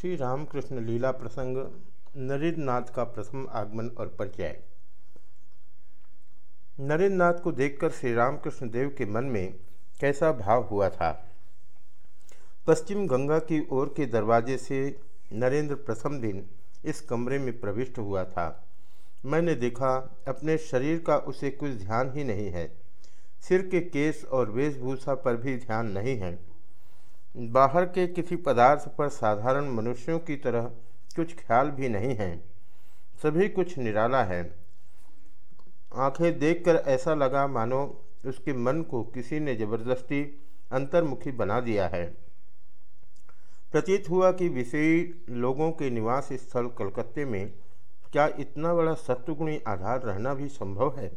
श्री रामकृष्ण लीला प्रसंग, नरेंद्रनाथ का प्रथम आगमन और परिचय नरेंद्रनाथ को देखकर श्री रामकृष्ण देव के मन में कैसा भाव हुआ था। पश्चिम गंगा की ओर के दरवाजे से नरेंद्र प्रथम दिन इस कमरे में प्रविष्ट हुआ था। मैंने देखा, अपने शरीर का उसे कुछ ध्यान ही नहीं है। सिर के केस और वेशभूषा पर भी ध्यान नहीं है। बाहर के किसी पदार्थ पर साधारण मनुष्यों की तरह कुछ ख्याल भी नहीं है। सभी कुछ निराला है। आँखें देखकर ऐसा लगा मानो उसके मन को किसी ने ज़बरदस्ती अंतर्मुखी बना दिया है। प्रतीत हुआ कि विषयी लोगों के निवास स्थल कलकत्ते में क्या इतना बड़ा सत्वगुणी आधार रहना भी संभव है?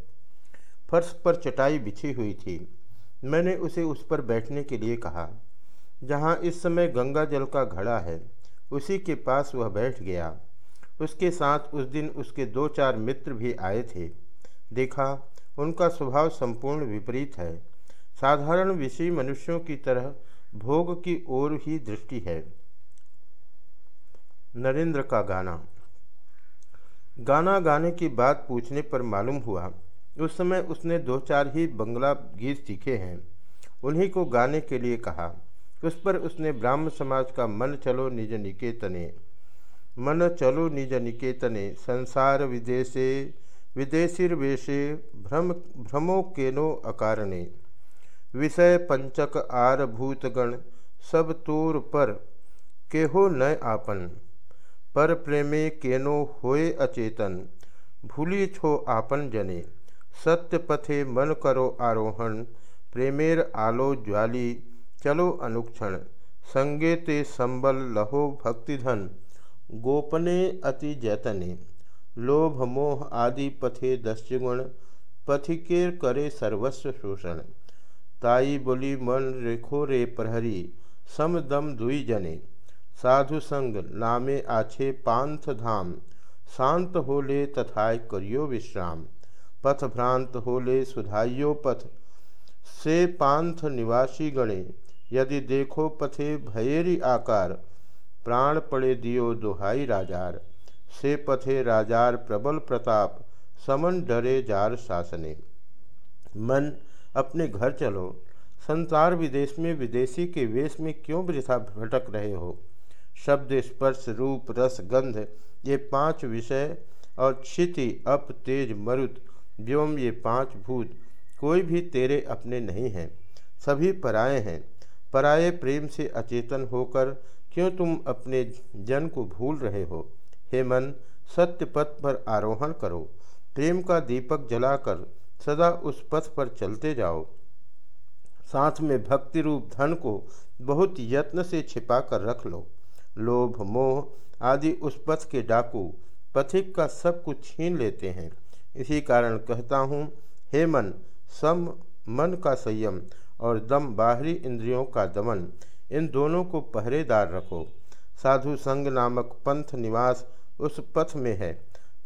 फर्श पर चटाई बिछी हुई थी। मैंने उसे उस पर बैठने के लिए कहा। जहाँ इस समय गंगा जल का घड़ा है, उसी के पास वह बैठ गया। उसके साथ उस दिन उसके दो चार मित्र भी आए थे। देखा, उनका स्वभाव संपूर्ण विपरीत है। साधारण विषय मनुष्यों की तरह भोग की ओर ही दृष्टि है। नरेंद्र का गाना। गाना गाने की बात पूछने पर मालूम हुआ, उस समय उसने दो चार ही बंगला गीत सीखे हैं। उन्हीं को गाने के लिए कहा। उस पर उसने ब्राह्म समाज का मन चलो निज निकेतने। मन चलो निज निकेतने, संसार विदेशे, विदेशीर्वेशे, भ्रम, भ्रमो केनो अकारणे। विषय पंचक आर भूतगण, सब तोर पर केहो न आपन। पर प्रेमे केनो होए अचेतन, भूली छो आपन जने। सत्य पथे मन करो आरोहण, प्रेमेर आलो ज्वाली चलो अनुक्षण। संगे ते संबल लहो भक्तिधन। गोपने अति जैतने। लोभ मोह आदि पथे दस्युगुण। पथिकेर करे सर्वस्व शोषण। ताई बोली, मन रेखो रे प्रहरी। सम दम दुई जने। साधु संग नामे आछे पांथ धाम। शांत होले तथाय करियो विश्राम। पथ भ्रांत होले सुधाइयो पथ। से पांथ निवासी गणे। यदि देखो पथे भयेरी आकार, प्राण पड़े दियो दुहाई राजार। से पथे राजार प्रबल प्रताप, समन डरे जार शासने मन, अपने घर चलो। संसार विदेश में विदेशी के वेश में क्यों वृथा भटक रहे हो? शब्द, स्पर्श, रूप, रस, गंध, ये पाँच विषय, और क्षिति, अप, तेज, मरुत, व्योम, ये पाँच भूत, कोई भी तेरे अपने नहीं हैं। सभी पराए हैं। पराये प्रेम से अचेतन होकर क्यों तुम अपने जन को भूल रहे हो? हे मन, सत्य पथ पर आरोहण करो। प्रेम का दीपक जलाकर सदा उस पथ पर चलते जाओ। साथ में भक्ति रूप धन को बहुत यत्न से छिपा कर रख लो। लोभ, मोह आदि उस पथ के डाकू पथिक का सब कुछ छीन लेते हैं। इसी कारण कहता हूँ, हे मन, सम, मन का संयम और दम बाहरी इंद्रियों का दमन। इन दोनों को पहरेदार रखो। साधु संग नामक पंथ निवास उस पथ में है।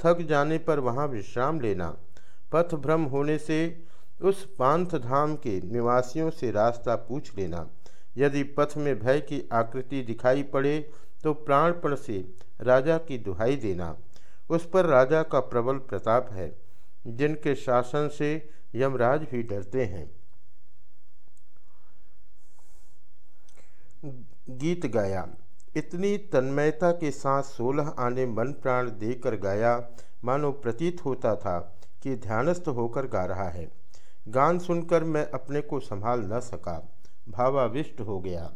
थक जाने पर वहाँ विश्राम लेना। पथ भ्रम होने से उस पांथ धाम के निवासियों से रास्ता पूछ लेना। यदि पथ में भय की आकृति दिखाई पड़े तो प्राणपण से राजा की दुहाई देना। उस पर राजा का प्रबल प्रताप है। जिनके शासन से यमराज भी डरते हैं। गीत गाया। इतनी तन्मयता के साथ सोलह आने मन प्राण देकर गाया। मानो प्रतीत होता था कि ध्यानस्थ होकर गा रहा है। गान सुनकर मैं अपने को संभाल न सका। भावाविष्ट हो गया।